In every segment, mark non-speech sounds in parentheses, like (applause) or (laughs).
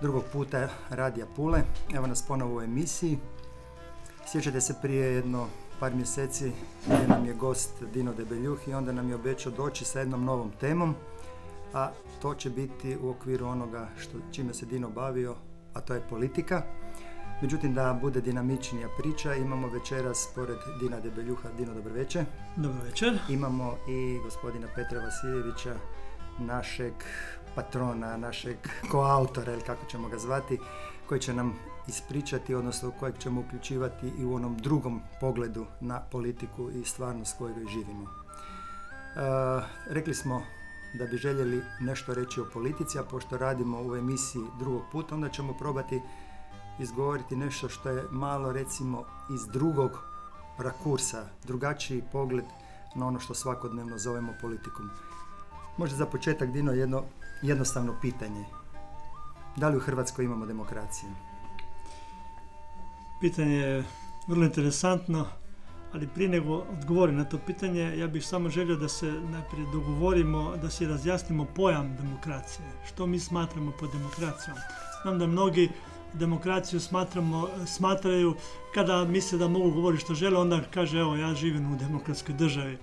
drugog puta Radija Pule. Evo nas ponovo u emisiji. Sjećate se prije jedno par mjeseci gdje nam je gost Dino Debeljuh i onda nam je obećao doći sa jednom novom temom, a to će biti u okviru onoga što, čime se Dino bavio, a to je politika. Međutim, da bude dinamičnija priča, imamo večeras pored Dina Debeljuha. Dino, dobro večer. Dobro večer. Imamo i gospodina Petra Vasiljevića, našeg patrona, našeg koautora ili kako ćemo ga zvati, koji će nam ispričati, odnosno kojeg ćemo uključivati i u onom drugom pogledu na politiku i stvarnost koju živimo. E, rekli smo da bi željeli nešto reći o politici, a pošto radimo u emisiji drugog puta, onda ćemo probati izgovoriti nešto što je malo recimo iz drugog rakursa, drugačiji pogled na ono što svakodnevno zovemo politikom. Možda za početak, Dino, jedno jednostavno pitanje. Da li u Hrvatskoj imamo demokraciju? Pitanje je vrlo interesantno, ali prije nego odgovorim na to pitanje, ja bih samo želio da se najprije dogovorimo, da se razjasnimo pojam demokracije. Što mi smatramo pod demokracijom? Znam da mnogi demokraciju smatramo, smatraju kada misle da mogu govoriti što žele, onda kaže evo ja živim u demokratskoj državi.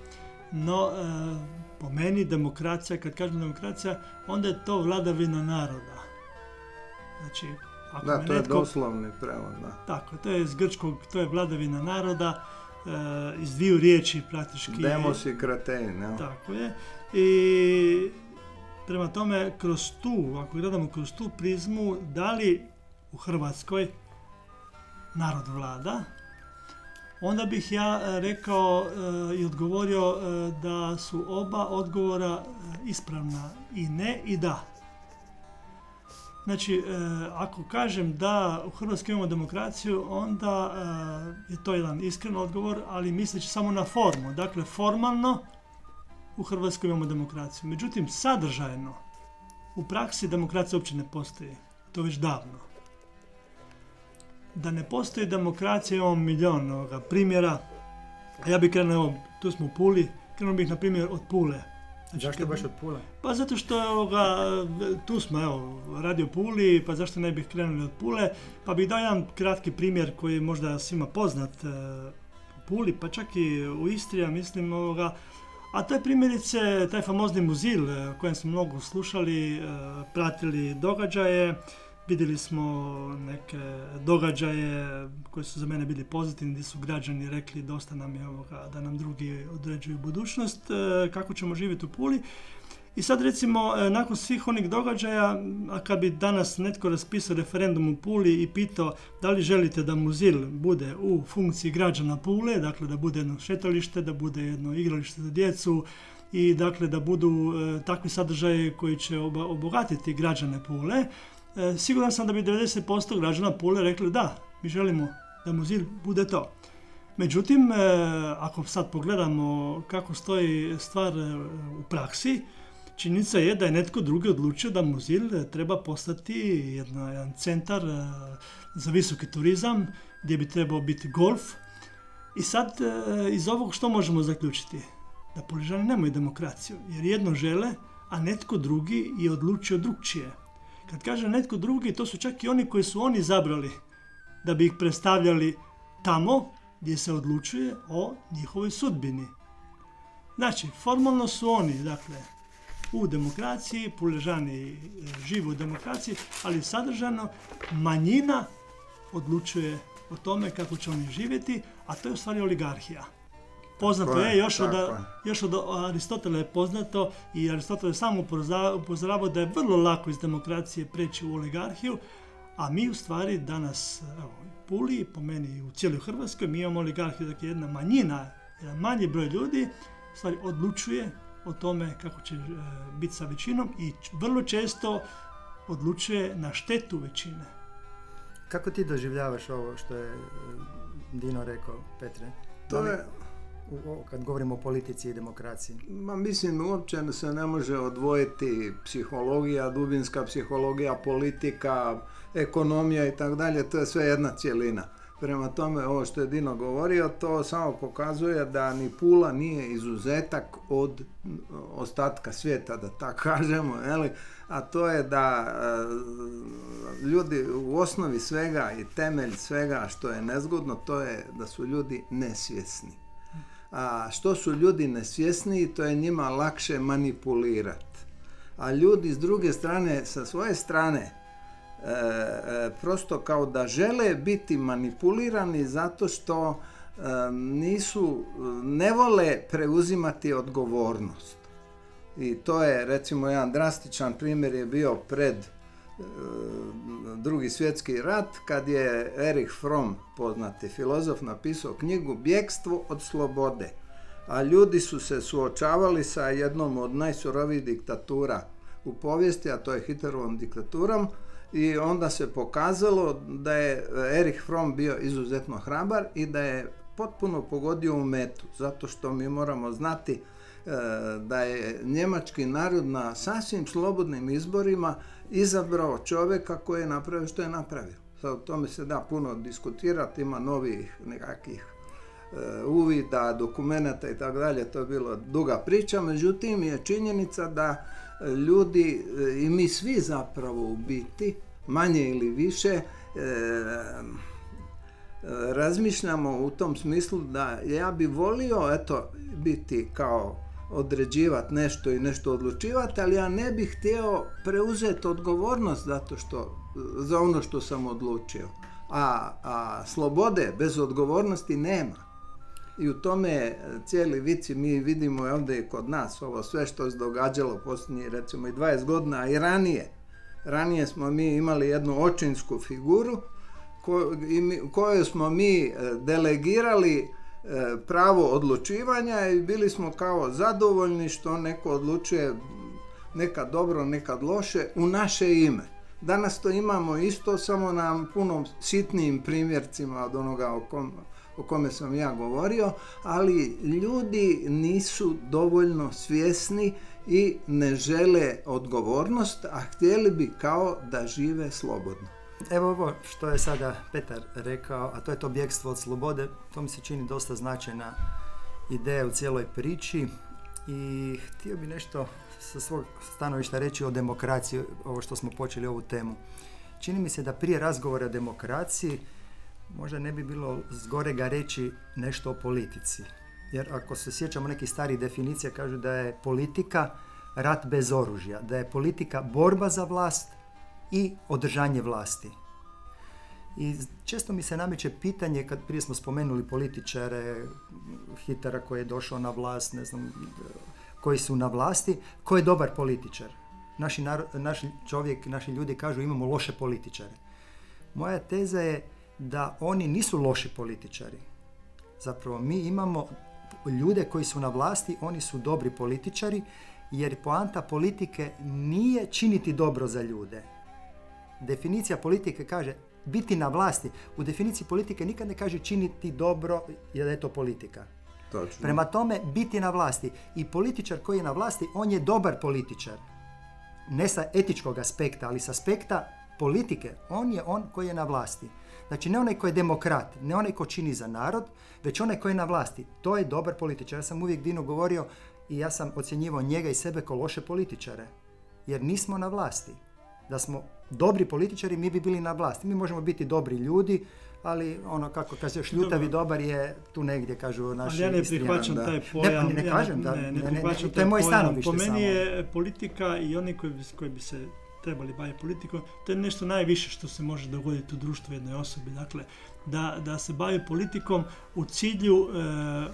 No, e, po meni demokracija, kad kažem demokracija, onda je to vladavina naroda. Znači, ako da, to je doslovni prevod, da. Tako, to je iz grčkog, to je vladavina naroda, e, iz dviju riječi praktički. Demos i kratein, ja. Tako je. I prema tome, kroz tu, ako gledamo kroz tu prizmu, da li u Hrvatskoj narod vlada, onda bih ja e, rekao e, i odgovorio e, da su oba odgovora ispravna i ne i da. Znači, ako kažem da u Hrvatskoj imamo demokraciju, onda je to jedan iskren odgovor, ali misleći samo na formu. Dakle, formalno u Hrvatskoj imamo demokraciju. Međutim, sadržajno, u praksi demokracija uopće ne postoji. To već davno da ne postoji demokracija, imamo milion primjera. Ja bih krenuo, tu smo u Puli, krenuo bih na primjer od Pule. Znači, zašto baš od Pule? Pa zato što ovoga, tu smo, evo, radio Puli, pa zašto ne bih krenuli od Pule. Pa bih dao jedan kratki primjer koji je možda svima poznat e, u Puli, pa čak i u Istri, ja mislim, ovoga, a to je primjerice taj famozni muzil e, o kojem smo mnogo slušali, e, pratili događaje. Vidjeli smo neke događaje koji su za mene bili pozitivni, gdje su građani rekli dosta nam je ovoga, da nam drugi određuju budućnost, e, kako ćemo živjeti u Puli. I sad recimo, e, nakon svih onih događaja, a kad bi danas netko raspisao referendum u Puli i pitao da li želite da muzil bude u funkciji građana Pule, dakle da bude jedno šetalište, da bude jedno igralište za djecu i dakle da budu e, takvi sadržaji koji će obogatiti građane Pule, E, siguran sam da bi 90% građana Pule rekli da, mi želimo da muzil bude to. Međutim, e, ako sad pogledamo kako stoji stvar e, u praksi, činjenica je da je netko drugi odlučio da muzil treba postati jedan centar za visoki turizam, gdje bi trebao biti golf. I sad iz ovog što možemo zaključiti? Da Poližani nemaju demokraciju, jer jedno žele, a netko drugi je odlučio drugčije. Kad kaže netko drugi, to su čak i oni koji su oni zabrali da bi ih predstavljali tamo gdje se odlučuje o njihovoj sudbini. Znači, formalno su oni, dakle, u demokraciji, puležani e, žive u demokraciji, ali sadržano manjina odlučuje o tome kako će oni živjeti, a to je u stvari oligarhija. Poznato je, još, od, još od Aristotela je poznato i Aristotel je samo upozoravao da je vrlo lako iz demokracije preći u oligarhiju, a mi u stvari danas evo, u Puli, po meni u cijeloj Hrvatskoj, mi imamo oligarhiju, dakle jedna manjina, jedan manji broj ljudi, stvari odlučuje o tome kako će e, biti sa većinom i vrlo često odlučuje na štetu većine. Kako ti doživljavaš ovo što je Dino rekao, Petre? To je, kad govorimo o politici i demokraciji? Ma mislim, uopće se ne može odvojiti psihologija, dubinska psihologija, politika, ekonomija i tako dalje, to je sve jedna cjelina. Prema tome, ovo što je Dino govorio, to samo pokazuje da ni Pula nije izuzetak od ostatka svijeta, da tako (laughs) kažemo, jeli? a to je da e, ljudi u osnovi svega i temelj svega što je nezgodno, to je da su ljudi nesvjesni. A što su ljudi nesvjesni, to je njima lakše manipulirati. A ljudi s druge strane, sa svoje strane, e, e, prosto kao da žele biti manipulirani zato što nisu, ne vole preuzimati odgovornost. I to je recimo jedan drastičan primjer je bio pred e, drugi svjetski rat kad je Erich Fromm, poznati filozof, napisao knjigu Bjekstvo od slobode. A ljudi su se suočavali sa jednom od najsurovijih diktatura u povijesti, a to je Hitlerovom diktaturom, i onda se pokazalo da je Erich Fromm bio izuzetno hrabar i da je potpuno pogodio u metu, zato što mi moramo znati E, da je njemački narod na sasvim slobodnim izborima izabrao čovjeka koji je napravio što je napravio. Sad o tome se da puno diskutirati, ima novih nekakvih e, uvida, dokumenata i tako dalje, to je bilo duga priča, međutim je činjenica da ljudi e, i mi svi zapravo u biti, manje ili više, razmišljamo u tom smislu da ja bi volio eto biti kao određivati nešto i nešto odlučivati, ali ja ne bih htio preuzeti odgovornost zato što, za ono što sam odlučio. A, a slobode bez odgovornosti nema. I u tome cijeli vici mi vidimo ovdje kod nas ovo sve što se događalo posljednjih recimo i 20 godina i ranije. Ranije smo mi imali jednu očinsku figuru koju smo mi delegirali E, pravo odlučivanja i bili smo kao zadovoljni što neko odlučuje nekad dobro, nekad loše u naše ime. Danas to imamo isto, samo na puno sitnijim primjercima od onoga o, o kome sam ja govorio, ali ljudi nisu dovoljno svjesni i ne žele odgovornost, a htjeli bi kao da žive slobodno. Evo ovo što je sada Petar rekao, a to je to bjegstvo od slobode, to mi se čini dosta značajna ideja u cijeloj priči i htio bi nešto sa svog stanovišta reći o demokraciji, ovo što smo počeli ovu temu. Čini mi se da prije razgovora o demokraciji možda ne bi bilo zgorega reći nešto o politici. Jer ako se sjećamo nekih starih definicija, kažu da je politika rat bez oružja, da je politika borba za vlast, i održanje vlasti. I često mi se nameće pitanje, kad prije smo spomenuli političare, Hitara koji je došao na vlast, ne znam, koji su na vlasti, ko je dobar političar? Naši, naši čovjek, naši ljudi kažu imamo loše političare. Moja teza je da oni nisu loši političari. Zapravo mi imamo ljude koji su na vlasti, oni su dobri političari, jer poanta politike nije činiti dobro za ljude, definicija politike kaže biti na vlasti. U definiciji politike nikad ne kaže činiti dobro jer je to politika. Točno. Prema tome, biti na vlasti. I političar koji je na vlasti, on je dobar političar. Ne sa etičkog aspekta, ali sa aspekta politike. On je on koji je na vlasti. Znači, ne onaj koji je demokrat, ne onaj ko čini za narod, već onaj koji je na vlasti. To je dobar političar. Ja sam uvijek Dino govorio i ja sam ocjenjivao njega i sebe kao loše političare. Jer nismo na vlasti. Da smo dobri političari, mi bi bili na vlasti. Mi možemo biti dobri ljudi, ali ono kako kaže šljutavi dobar je tu negdje kažu naši ja ne prihvaćam taj pojam. Ne, ne, kažem da, ne, ne, ne, to je moj stanovište Po meni je politika i oni koji bi, koji bi se trebali baviti politikom, to je nešto najviše što se može dogoditi u društvu jednoj osobi. Dakle, da, da se bavi politikom u cilju e,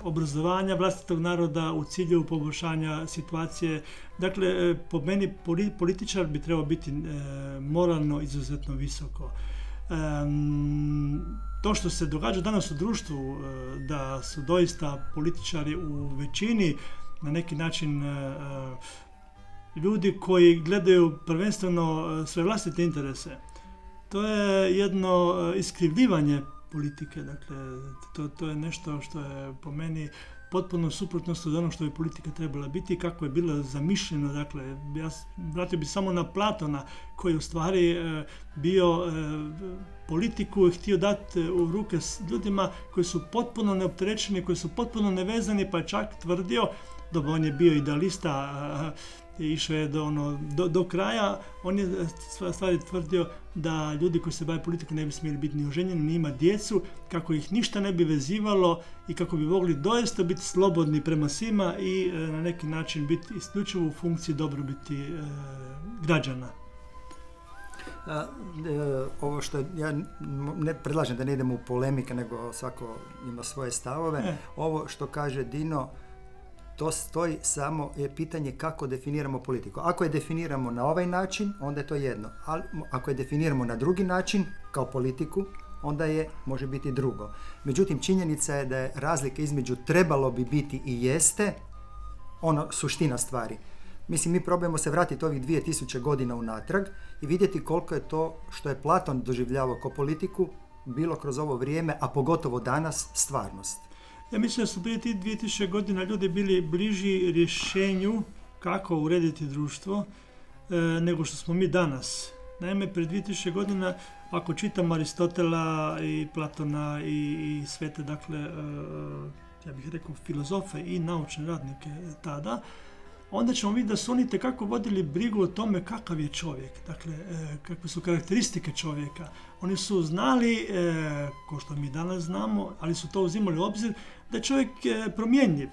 obrazovanja vlastitog naroda, u cilju poboljšanja situacije. Dakle, e, po meni političar bi trebao biti e, moralno izuzetno visoko. To što se događa danas u društvu, da su doista političari u većini na neki način ljudi koji gledaju prvenstveno sve vlastite interese. To je jedno iskrivljivanje politike, dakle, to, to je nešto što je po meni potpuno suprotnost od onog što je politika trebala biti kako je bilo zamišljeno. Dakle, ja vratio bi samo na Platona koji u stvari e, bio e, politiku i htio dati u ruke s ljudima koji su potpuno neopterećeni, koji su potpuno nevezani, pa je čak tvrdio, dobro, on je bio idealista, išao je do, ono, do, do, kraja, on je stvari tvrdio da ljudi koji se bave politikom ne bi smjeli biti ni oženjeni, ni imati djecu, kako ih ništa ne bi vezivalo i kako bi mogli doista biti slobodni prema svima i e, na neki način biti isključivo u funkciji dobrobiti e, građana. A, e, ovo što ja ne predlažem da ne idemo u polemike, nego svako ima svoje stavove. Ovo što kaže Dino, to stoji samo je pitanje kako definiramo politiku. Ako je definiramo na ovaj način, onda je to jedno. Ali ako je definiramo na drugi način, kao politiku, onda je, može biti drugo. Međutim, činjenica je da je razlika između trebalo bi biti i jeste, ono, suština stvari. Mislim, mi probujemo se vratiti ovih 2000 godina unatrag i vidjeti koliko je to što je Platon doživljavao kao politiku bilo kroz ovo vrijeme, a pogotovo danas, stvarnost. Ja mislim da su prije tih 2000 godina ljudi bili bliži rješenju kako urediti društvo e, nego što smo mi danas. Naime, pred 2000 godina, ako čitam Aristotela i Platona i, i sve te, dakle, e, ja bih rekao, filozofe i naučne radnike tada, onda ćemo vidjeti da su oni tekako vodili brigu o tome kakav je čovjek, dakle, e, kakve su karakteristike čovjeka. Oni su znali, e, ko što mi danas znamo, ali su to uzimali u obzir, da je čovjek promjenjiv.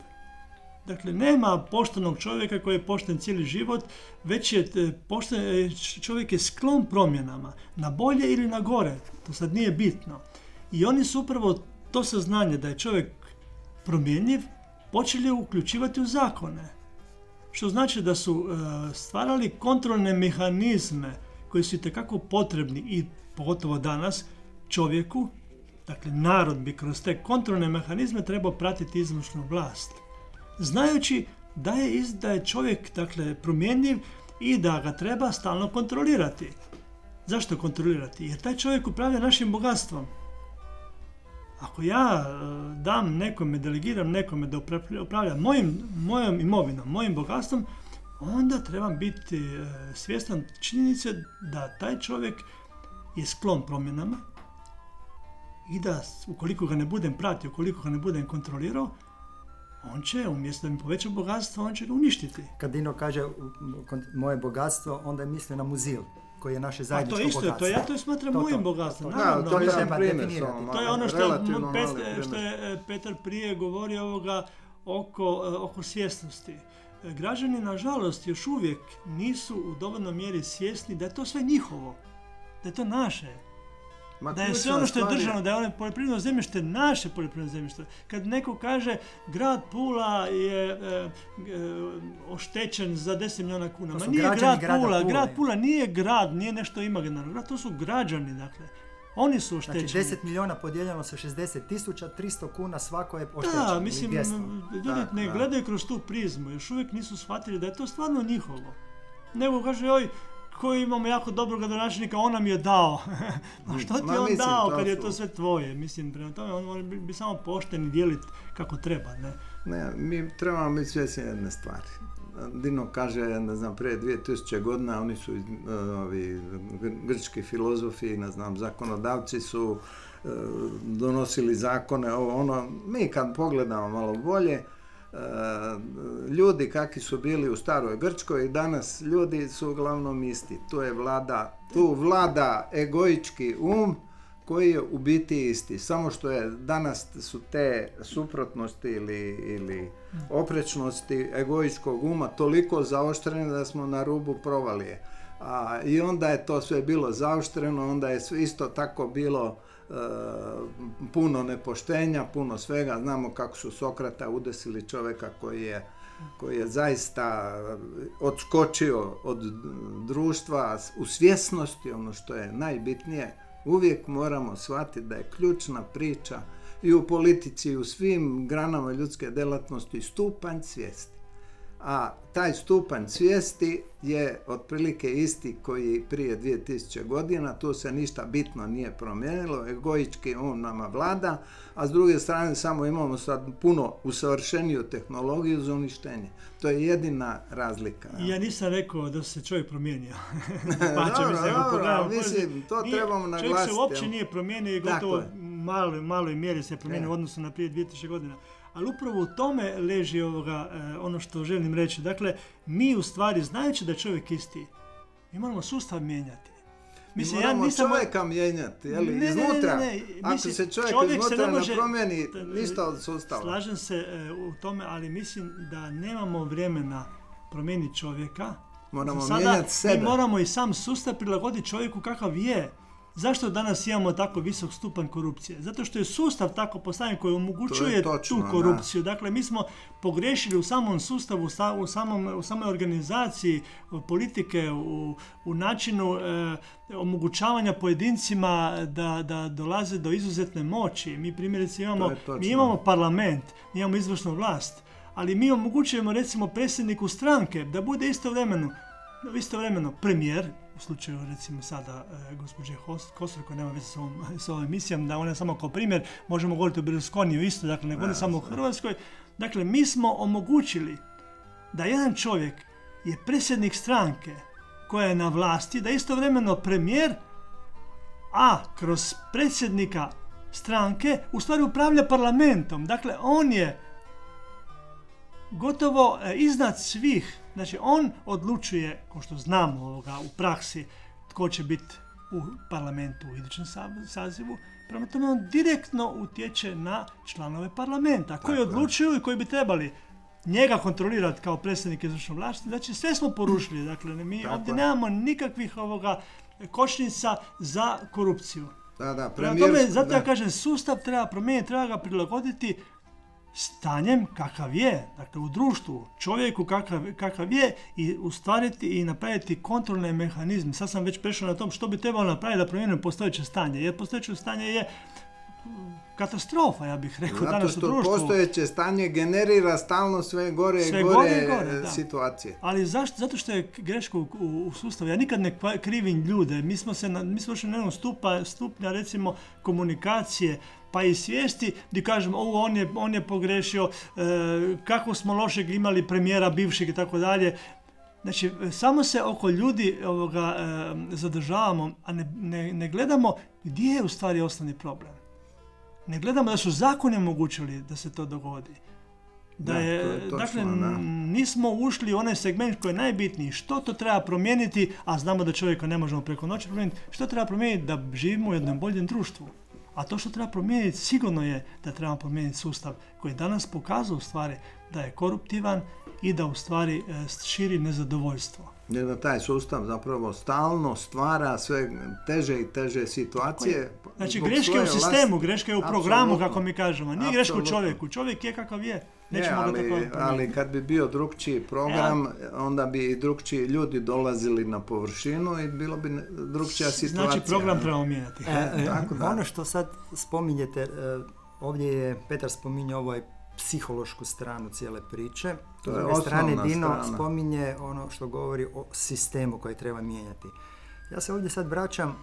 Dakle, nema poštenog čovjeka koji je pošten cijeli život, već je e, pošten, čovjek je sklon promjenama, na bolje ili na gore, to sad nije bitno. I oni su upravo to saznanje da je čovjek promjenjiv, počeli uključivati u zakone što znači da su e, stvarali kontrolne mehanizme koji su itekako potrebni i pogotovo danas čovjeku, dakle narod bi kroz te kontrolne mehanizme trebao pratiti izvršnu vlast. Znajući da je, da je čovjek dakle, promjenjiv i da ga treba stalno kontrolirati. Zašto kontrolirati? Jer taj čovjek upravlja našim bogatstvom. Ako ja e, dam nekome, delegiram nekome da upravlja mojim, mojom imovinom, mojim bogatstvom, onda trebam biti e, svjestan činjenice da taj čovjek je sklon promjenama i da ukoliko ga ne budem pratio, ukoliko ga ne budem kontrolirao, on će, umjesto da mi poveća bogatstvo, on će ga uništiti. Kad Dino kaže moje bogatstvo, onda je mislio na muzil koji je naše zajedničko to isto, bogatstvo. To ja to smatram to, mojim bogatstvom. Naravno, to, je to je ono što, Pet, što je e, Petar prije govorio ovoga oko, e, oko svjesnosti. E, građani, nažalost, još uvijek nisu u dovoljnoj mjeri svjesni da je to sve njihovo. Da je to naše da je sve ono što je državno, da je ono poljoprivredno zemljište naše poljoprivredno zemljište. Kad neko kaže grad Pula je e, e, oštećen za 10 milijuna kuna. Ma nije grad Pula, grad Pula nije grad, nije nešto imaginarno. To su građani, dakle. Oni su znači, oštećeni. Znači 10 milijuna podijeljeno sa 60 tisuća, 300 kuna svako je oštećeno. Da, mislim, ljudi ne gledaju kroz tu prizmu. Još uvijek nisu shvatili da je to stvarno njihovo. Nego kaže, oj, koji imamo jako dobrog gradonačelnika, on nam je dao. (laughs) A što ti Ma, on dao kad je to sve tvoje? Mislim, prema tome on mora biti samo pošten i dijeliti kako treba, ne? Ne, mi trebamo biti svjesni jedne stvari. Dino kaže, ne znam, prije 2000 godina oni su, e, ovi grčki filozofi, ne znam, zakonodavci su e, donosili zakone, ovo ono, mi kad pogledamo malo bolje, ljudi kakvi su bili u staroj Grčkoj i danas ljudi su uglavnom isti. Tu je vlada, tu vlada egoički um koji je u biti isti. Samo što je danas su te suprotnosti ili, ili oprečnosti egoičkog uma toliko zaoštrene da smo na rubu provalije. A, I onda je to sve bilo zaoštreno, onda je isto tako bilo puno nepoštenja, puno svega. Znamo kako su Sokrata udesili čovjeka koji je koji je zaista odskočio od društva u svjesnosti, ono što je najbitnije, uvijek moramo shvatiti da je ključna priča i u politici i u svim granama ljudske djelatnosti stupanj svijesti. A taj stupanj svijesti je otprilike isti koji prije 2000 godina, tu se ništa bitno nije promijenilo, egoički on nama vlada, a s druge strane samo imamo sad puno usavršeniju tehnologiju za uništenje. To je jedina razlika. Ja nisam rekao da se čovjek promijenio. (laughs) dobro, mislim, to trebamo naglasiti. Čovjek se uopće nije promijenio i gotovo maloj, maloj mjeri se promijenio u odnosu na prije 2000 godina. Ali upravo u tome leži ovoga, e, ono što želim reći. Dakle, mi u stvari, znajući da je čovjek isti, mi moramo sustav mijenjati. Mislim, mi moramo ja nisam... čovjeka mijenjati, jel? Ne, iznutra. Ne, ne, Ako mislim, se čovjek, čovjek iznutra ne, može, ne promijeni ništa od sustava. Slažem se e, u tome, ali mislim da nemamo vremena promijeniti čovjeka. Moramo mijenjati sebe. Mi moramo i sam sustav prilagoditi čovjeku kakav je. Zašto danas imamo tako visok stupanj korupcije? Zato što je sustav tako postavljen koji omogućuje tu korupciju. Dakle, mi smo pogrešili u samom sustavu, u, samom, u samoj organizaciji politike, u, u načinu e, omogućavanja pojedincima da, da dolaze do izuzetne moći. Mi primjerice imamo, mi imamo parlament, mi imamo izvršnu vlast, ali mi omogućujemo recimo predsjedniku stranke da bude istovremeno, istovremeno premijer, u slučaju recimo sada e, gospođe Kosor koja nema veze s ovom, (laughs) s ovom emisijom, da ona samo kao primjer, možemo govoriti o Berlusconiju isto, dakle ne govorim samo o Hrvatskoj. Dakle, mi smo omogućili da jedan čovjek je predsjednik stranke koja je na vlasti, da istovremeno premijer, a kroz predsjednika stranke u stvari upravlja parlamentom. Dakle, on je gotovo e, iznad svih Znači, on odlučuje, kao što znamo ovoga, u praksi, tko će biti u parlamentu u idućem sazivu. Prema tome, on direktno utječe na članove parlamenta, koji odlučuju i koji bi trebali njega kontrolirati kao predsjednik izvršne vlasti. Znači, sve smo porušili. Dakle, mi ovdje nemamo nikakvih ovoga kočnica za korupciju. Da, da, tome, zato ja kažem, sustav treba promijeniti, treba ga prilagoditi stanjem kakav je, dakle u društvu, čovjeku kakav, kakav je i ustvariti i napraviti kontrolne mehanizme. Sad sam već prešao na tom što bi trebalo napraviti da promijenimo postojeće stanje, jer postojeće stanje je katastrofa, ja bih rekao, Zato danas u društvu. postojeće stanje generira stalno sve gore i gore, gore, situacije. Ali zašto? Zato što je greška u, u, sustavu. Ja nikad ne krivim ljude. Mi smo se na, mi smo na jednom stupa, stupnja recimo komunikacije, pa i svijesti gdje kažemo ovo on je, on je pogrešio, e, kako smo lošeg imali premijera bivšeg i tako dalje. Znači, samo se oko ljudi ovoga, e, zadržavamo, a ne, ne, ne gledamo gdje je u stvari osnovni problem. Ne gledamo da su zakoni omogućili da se to dogodi. Da, je, dakle, nismo ušli u onaj segment koji je najbitniji. Što to treba promijeniti, a znamo da čovjeka ne možemo preko noći promijeniti, što treba promijeniti da živimo u jednom boljem društvu. A to što treba promijeniti sigurno je da treba promijeniti sustav koji danas pokazuje u stvari da je koruptivan i da u stvari e, širi nezadovoljstvo. Je da taj sustav zapravo stalno stvara sve teže i teže situacije. Znači greške u sistemu, greške u programu kako mi kažemo. Nije greška u čovjeku. Čovjek je kakav je. Ne, ali, ali kad bi bio drugčiji program, onda bi i drugčiji ljudi dolazili na površinu i bilo bi drugčija situacija. Znači program trebamo mijenjati. E, e, ono što sad spominjete, e, ovdje je Petar spominjao ovaj psihološku stranu cijele priče. To s druge strane Dino spominje ono što govori o sistemu koji treba mijenjati. Ja se ovdje sad vraćam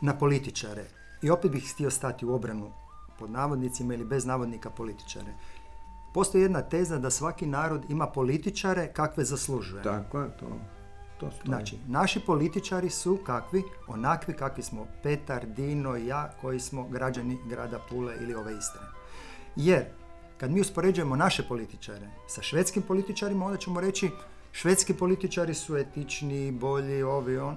na političare i opet bih htio stati u obranu pod navodnicima ili bez navodnika političare. Postoji jedna teza da svaki narod ima političare kakve zaslužuje. Tako je, to, to Znači, naši političari su kakvi? Onakvi kakvi smo Petar, Dino i ja koji smo građani grada Pule ili ove Istre. Jer, kad mi uspoređujemo naše političare sa švedskim političarima, onda ćemo reći švedski političari su etični, bolji, ovi, on.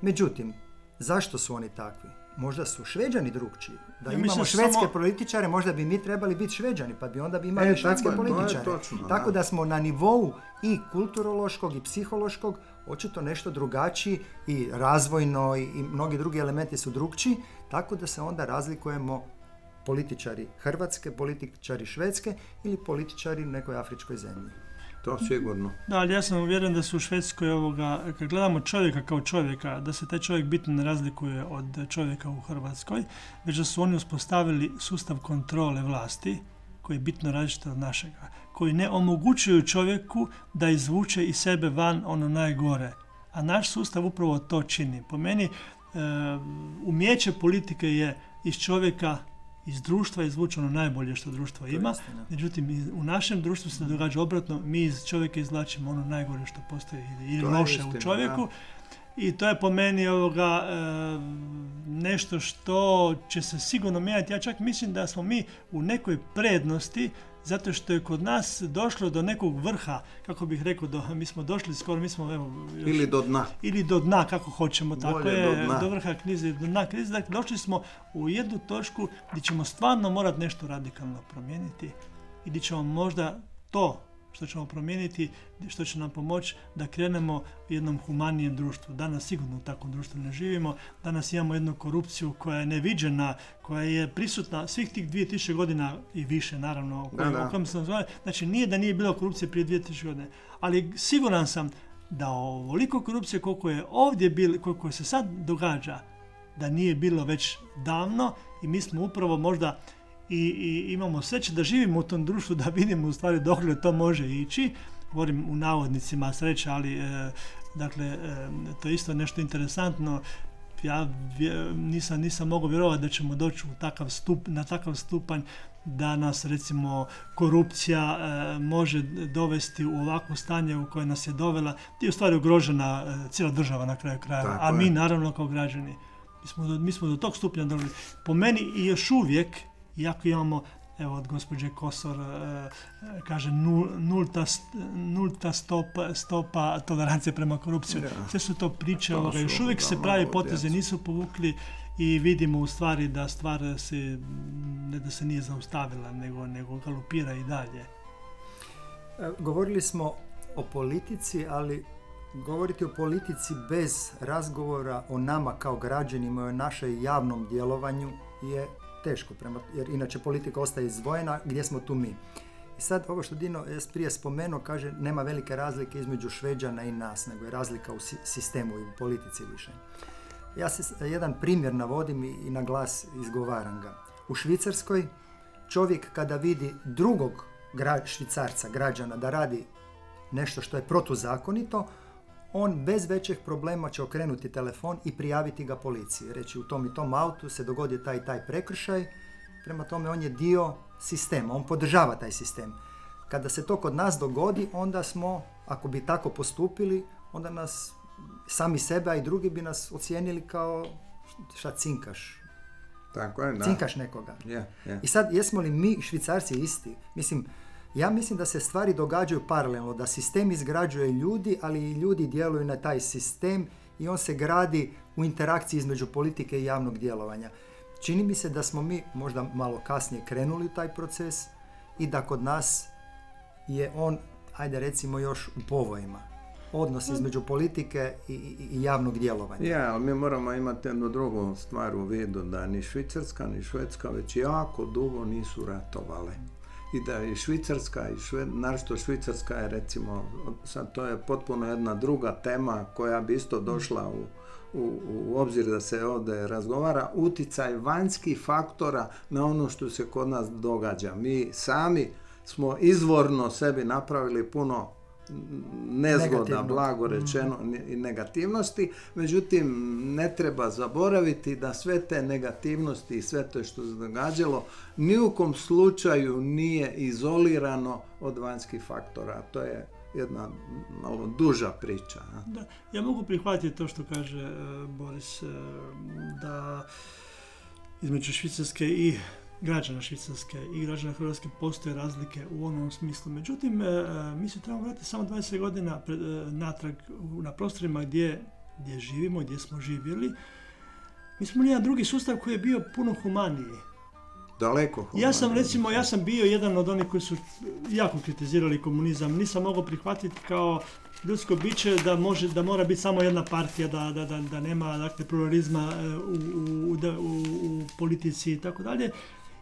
Međutim, zašto su oni takvi? možda su šveđani drugčiji. Da ja imamo švedske političare, možda bi mi trebali biti šveđani, pa bi onda bi imali e, švedske političare. tako da. smo na nivou i kulturološkog i psihološkog očito nešto drugačiji i razvojno i, i mnogi drugi elementi su drugčiji, tako da se onda razlikujemo političari Hrvatske, političari Švedske ili političari u nekoj afričkoj zemlji. To sigurno. Da, ali ja sam uvjeren da su u Švedskoj ovoga, kad gledamo čovjeka kao čovjeka, da se taj čovjek bitno ne razlikuje od čovjeka u Hrvatskoj, već da su oni uspostavili sustav kontrole vlasti koji je bitno različit od našega koji ne omogućuju čovjeku da izvuče iz sebe van ono najgore. A naš sustav upravo to čini. Po meni e, umjeće politike je iz čovjeka iz društva izvuče ono najbolje što društvo ima. Međutim, u našem društvu se događa obratno, mi iz čovjeka izvlačimo ono najgore što postoji ili loše u čovjeku. I to je po meni ovoga e, nešto što će se sigurno mijenjati. Ja čak mislim da smo mi u nekoj prednosti zato što je kod nas došlo do nekog vrha, kako bih rekao, do, mi smo došli skoro, mi smo evo... ili do dna. Ili do dna, kako hoćemo, tako je, do, vrha krize, do dna krize. Dakle, došli smo u jednu točku gdje ćemo stvarno morati nešto radikalno promijeniti i gdje ćemo možda to što ćemo promijeniti, što će nam pomoći da krenemo u jednom humanijem društvu. Danas sigurno u takvom društvu ne živimo. Danas imamo jednu korupciju koja je neviđena, koja je prisutna svih tih 2000 godina i više, naravno, o kojem sam zove. Znači, nije da nije bilo korupcije prije 2000 godina, ali siguran sam da ovoliko korupcije koliko je ovdje bilo, koliko se sad događa, da nije bilo već davno i mi smo upravo možda i, i imamo sreće da živimo u tom društvu, da vidimo u stvari dokle to može ići. Govorim u navodnicima sreća, ali e, dakle, e, to je isto nešto interesantno. Ja nisam, nisam mogao vjerovati da ćemo doći u takav stup, na takav stupanj da nas recimo korupcija e, može dovesti u ovakvo stanje u koje nas je dovela, ti je u stvari ugrožena cijela država na kraju kraja, a mi naravno kao građani. Mi smo, do, mi smo do tog stupnja došli. Po meni i još uvijek iako imamo evo od gospođe Kosor e, kaže nulta, nulta stopa, stopa tolerancije prema korupciji. Sve su to priče, još uvijek se pravi poteze nisu povukli i vidimo u stvari da stvar se, ne da se nije zaustavila, nego, nego galopira i dalje. E, govorili smo o politici, ali govoriti o politici bez razgovora o nama kao građanima i o našem javnom djelovanju je teško, prema, jer inače politika ostaje izdvojena, gdje smo tu mi. I sad ovo što Dino je prije spomenuo, kaže nema velike razlike između Šveđana i nas, nego je razlika u sistemu i u politici više. Ja se jedan primjer navodim i na glas izgovaram ga. U Švicarskoj čovjek kada vidi drugog švicarca, građana, da radi nešto što je protuzakonito, on bez većeg problema će okrenuti telefon i prijaviti ga policiji. Reći u tom i tom autu se dogodio taj i taj prekršaj, prema tome on je dio sistema, on podržava taj sistem. Kada se to kod nas dogodi, onda smo, ako bi tako postupili, onda nas sami sebe, a i drugi bi nas ocijenili kao šta cinkaš. Tako je, da. Cinkaš nekoga. I sad, jesmo li mi švicarci isti? Mislim, ja mislim da se stvari događaju paralelno, da sistem izgrađuje ljudi, ali i ljudi djeluju na taj sistem i on se gradi u interakciji između politike i javnog djelovanja. Čini mi se da smo mi možda malo kasnije krenuli u taj proces i da kod nas je on, ajde recimo još u povojima. Odnos između politike i, i, javnog djelovanja. Ja, ali mi moramo imati jednu drugu stvar u vidu, da ni Švicarska ni Švedska već jako dugo nisu ratovale i da i Švicarska i naročito Švicarska je recimo, sad to je potpuno jedna druga tema koja bi isto došla u, u, u obzir da se ovdje razgovara, uticaj vanjskih faktora na ono što se kod nas događa. Mi sami smo izvorno sebi napravili puno nezgoda, blago mhm. rečeno, i negativnosti. Međutim, ne treba zaboraviti da sve te negativnosti i sve to što se događalo ni u kom slučaju nije izolirano od vanjskih faktora. To je jedna malo duža priča. Da, ja mogu prihvatiti to što kaže uh, Boris, uh, da između Švicarske i građana Švicarske i građana Hrvatske postoje razlike u onom smislu. Međutim, e, e, mi se trebamo vratiti samo 20 godina e, natrag na prostorima gdje, gdje živimo, gdje smo živjeli. Mi smo jedan drugi sustav koji je bio puno humaniji. Daleko humaniji. Ja sam recimo, ja sam bio jedan od onih koji su jako kritizirali komunizam. Nisam mogao prihvatiti kao ljudsko biće da, može, da mora biti samo jedna partija, da, da, da, da nema dakle, pluralizma u, u, u, u politici i tako dalje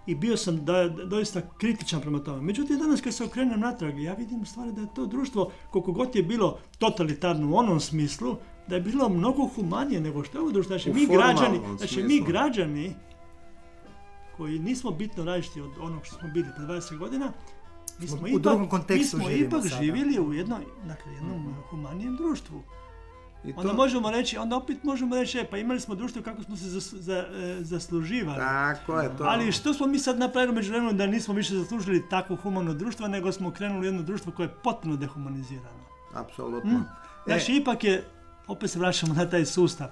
i bio sam da, doista kritičan prema tome. Međutim, danas kad se okrenem natrag, ja vidim stvari da je to društvo, koliko god je bilo totalitarno u onom smislu, da je bilo mnogo humanije nego što je ovo društvo. Znači, mi građani, znači, mi građani koji nismo bitno različiti od onog što smo bili pred 20 godina, Mi smo, u ipak, drugom mi smo ipak sada. živjeli u jednoj, dakle, jednom humanijem društvu. I Onda možemo reći, onda opet možemo reći, e, pa imali smo društvo kako smo se zas- za, e, zasluživali. Tako je to. Ali što smo mi sad napravili u međuvremenu da nismo više zaslužili takvo humano društvo, nego smo krenuli u jedno društvo koje je potpuno dehumanizirano. Apsolutno. Mm. Znači, ipak je, opet se vraćamo na taj sustav.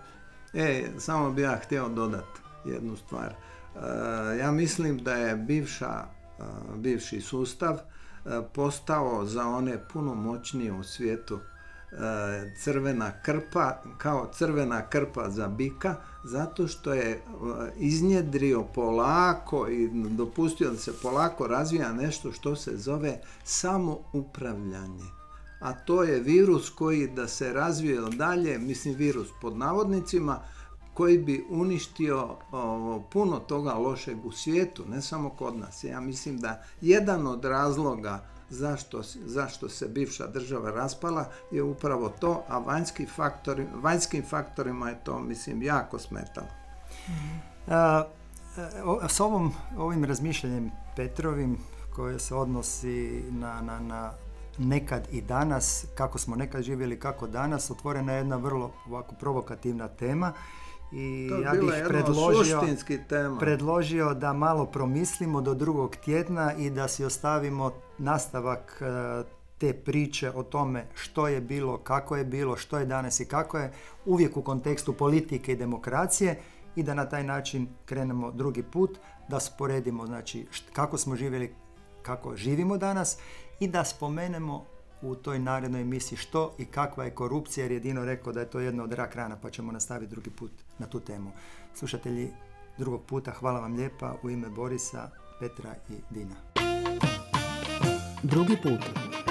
E, samo bi ja htio dodati jednu stvar. E, ja mislim da je bivša, e, bivši sustav e, postao za one puno moćnije u svijetu e, crvena krpa, kao crvena krpa za bika, zato što je e, iznjedrio polako i dopustio da se polako razvija nešto što se zove samoupravljanje a to je virus koji da se razvije dalje, mislim virus pod navodnicima, koji bi uništio o, puno toga lošeg u svijetu, ne samo kod nas. Ja mislim da jedan od razloga zašto, zašto se bivša država raspala je upravo to, a vanjski faktori, vanjskim faktorima je to, mislim, jako smetalo. A, o- s ovom, ovim razmišljanjem Petrovim koje se odnosi na, na, na nekad i danas, kako smo nekad živjeli, kako danas, otvorena je jedna vrlo ovako provokativna tema i To ja bih predložio, tema. predložio da malo promislimo do drugog tjedna i da si ostavimo nastavak e, te priče o tome što je bilo, kako je bilo, što je danas i kako je, uvijek u kontekstu politike i demokracije i da na taj način krenemo drugi put, da sporedimo znači kako smo živjeli, kako živimo danas i da spomenemo u toj narednoj emisiji što i kakva je korupcija, jer je Dino rekao da je to jedna od rak rana, pa ćemo nastaviti drugi put na tu temu. Slušatelji drugog puta, hvala vam lijepa u ime Borisa, Petra i Dina. Drugi put.